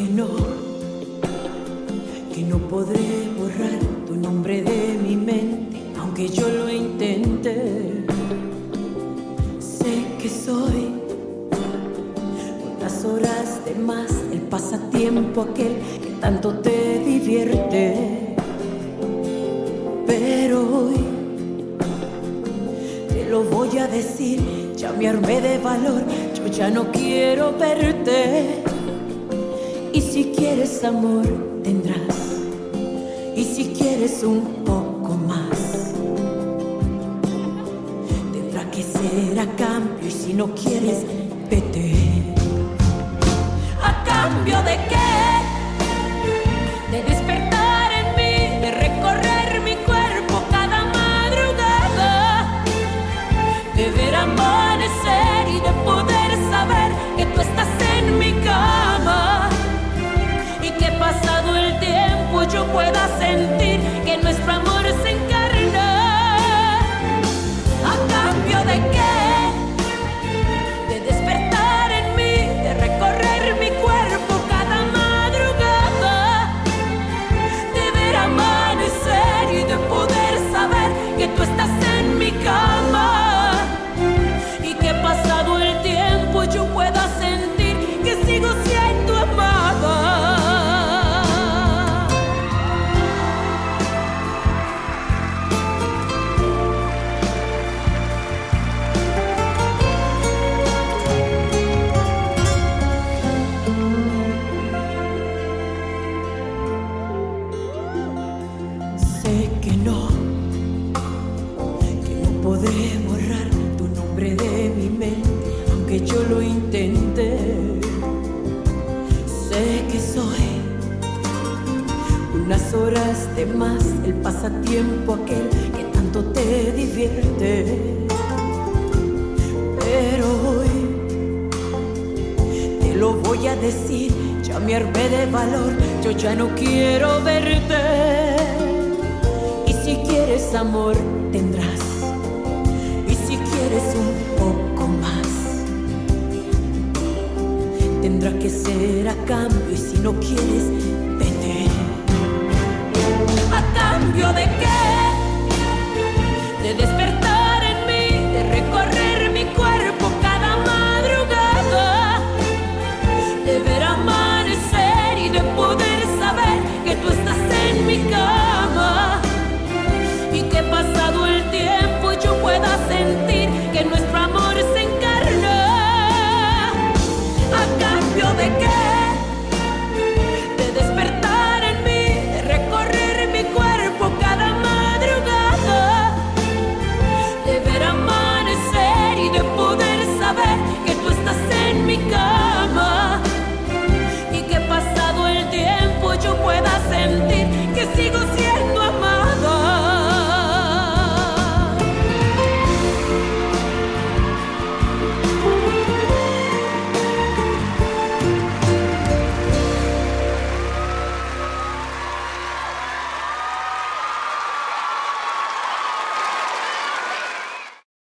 que no, que no podré borrar tu nombre de mi mente, aunque yo lo intente. Sé que soy unas horas de más, el pasatiempo aquel que tanto te divierte. Pero hoy te lo voy a decir, ya me armé de valor, yo ya no quiero verte. Y si quieres amor, tendrás. Y si quieres un poco más, tendrá que ser a cambio. Y si no quieres, vete. ¿A cambio de qué? De despertar en mí, de recorrer mi cuerpo cada madrugada, de ver amanecer Sé que soy unas horas de más, el pasatiempo aquel que tanto te divierte. Pero hoy te lo voy a decir, ya me armé de valor, yo ya no quiero verte. Y si quieres amor, tendrás. Y si quieres un tendrá que ser a cambio. Y si no quieres, vete. ¿A cambio de qué?